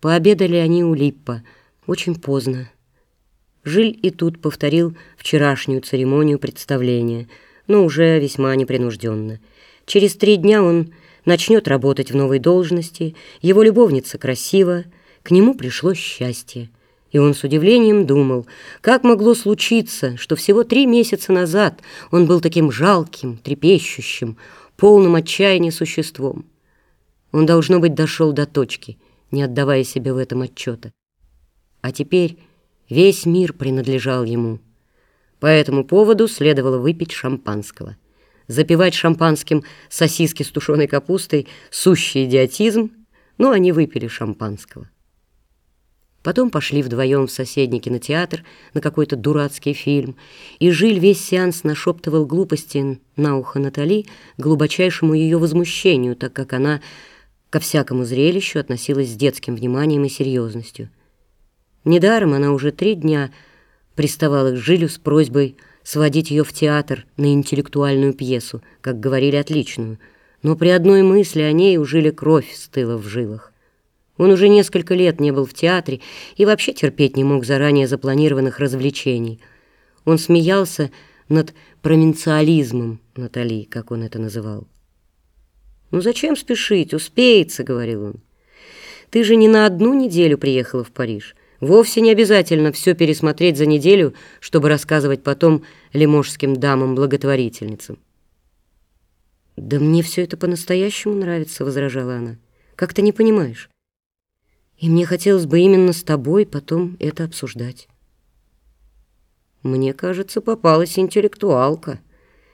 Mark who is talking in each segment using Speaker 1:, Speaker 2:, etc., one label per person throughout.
Speaker 1: Пообедали они у Липпа, очень поздно. Жиль и тут повторил вчерашнюю церемонию представления, но уже весьма непринужденно. Через три дня он начнет работать в новой должности, его любовница красива, к нему пришло счастье. И он с удивлением думал, как могло случиться, что всего три месяца назад он был таким жалким, трепещущим, полным отчаяния существом. Он, должно быть, дошел до точки, не отдавая себе в этом отчета. А теперь весь мир принадлежал ему. По этому поводу следовало выпить шампанского. Запивать шампанским сосиски с тушеной капустой — сущий идиотизм, но они выпили шампанского. Потом пошли вдвоем в соседний кинотеатр на какой-то дурацкий фильм, и Жиль весь сеанс нашептывал глупости на ухо Натали глубочайшему ее возмущению, так как она ко всякому зрелищу относилась с детским вниманием и серьезностью. Недаром она уже три дня приставала к Жилю с просьбой сводить ее в театр на интеллектуальную пьесу, как говорили, отличную, но при одной мысли о ней у Жиля кровь стыла в жилах. Он уже несколько лет не был в театре и вообще терпеть не мог заранее запланированных развлечений. Он смеялся над провинциализмом Натали, как он это называл. «Ну зачем спешить? Успеется», — говорил он. «Ты же не на одну неделю приехала в Париж. Вовсе не обязательно все пересмотреть за неделю, чтобы рассказывать потом лиможским дамам-благотворительницам». «Да мне все это по-настоящему нравится», — возражала она. «Как ты не понимаешь?» И мне хотелось бы именно с тобой потом это обсуждать. Мне кажется, попалась интеллектуалка.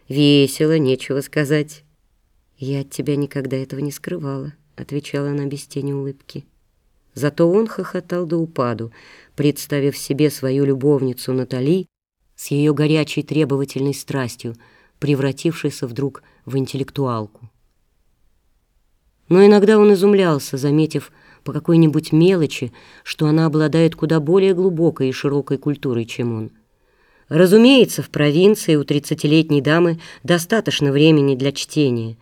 Speaker 1: Весело, нечего сказать. Я от тебя никогда этого не скрывала, отвечала она без тени улыбки. Зато он хохотал до упаду, представив себе свою любовницу Натали с ее горячей требовательной страстью, превратившейся вдруг в интеллектуалку. Но иногда он изумлялся, заметив, по какой-нибудь мелочи, что она обладает куда более глубокой и широкой культурой, чем он. Разумеется, в провинции у тридцатилетней дамы достаточно времени для чтения,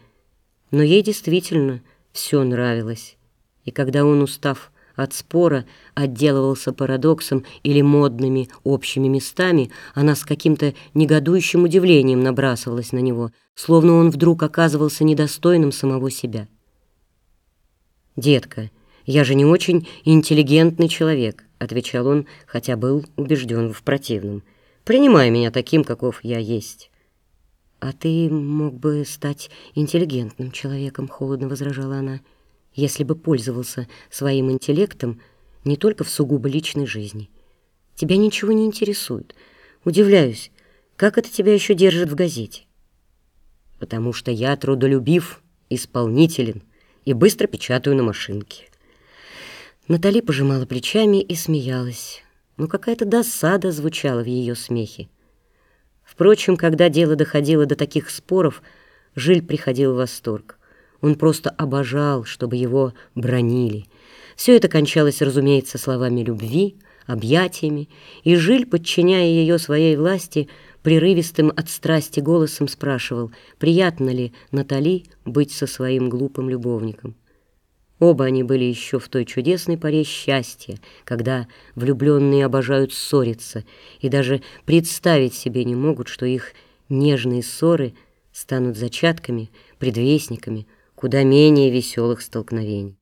Speaker 1: но ей действительно все нравилось. И когда он, устав от спора, отделывался парадоксом или модными общими местами, она с каким-то негодующим удивлением набрасывалась на него, словно он вдруг оказывался недостойным самого себя. «Детка», «Я же не очень интеллигентный человек», — отвечал он, хотя был убежден в противном. «Принимай меня таким, каков я есть». «А ты мог бы стать интеллигентным человеком», — холодно возражала она, «если бы пользовался своим интеллектом не только в сугубо личной жизни. Тебя ничего не интересует. Удивляюсь, как это тебя еще держит в газете?» «Потому что я трудолюбив, исполнителен и быстро печатаю на машинке». Натали пожимала плечами и смеялась, но какая-то досада звучала в ее смехе. Впрочем, когда дело доходило до таких споров, Жиль приходил в восторг. Он просто обожал, чтобы его бронили. Все это кончалось, разумеется, словами любви, объятиями, и Жиль, подчиняя ее своей власти, прерывистым от страсти голосом спрашивал, приятно ли Натали быть со своим глупым любовником. Оба они были еще в той чудесной поре счастья, когда влюбленные обожают ссориться и даже представить себе не могут, что их нежные ссоры станут зачатками, предвестниками куда менее веселых столкновений.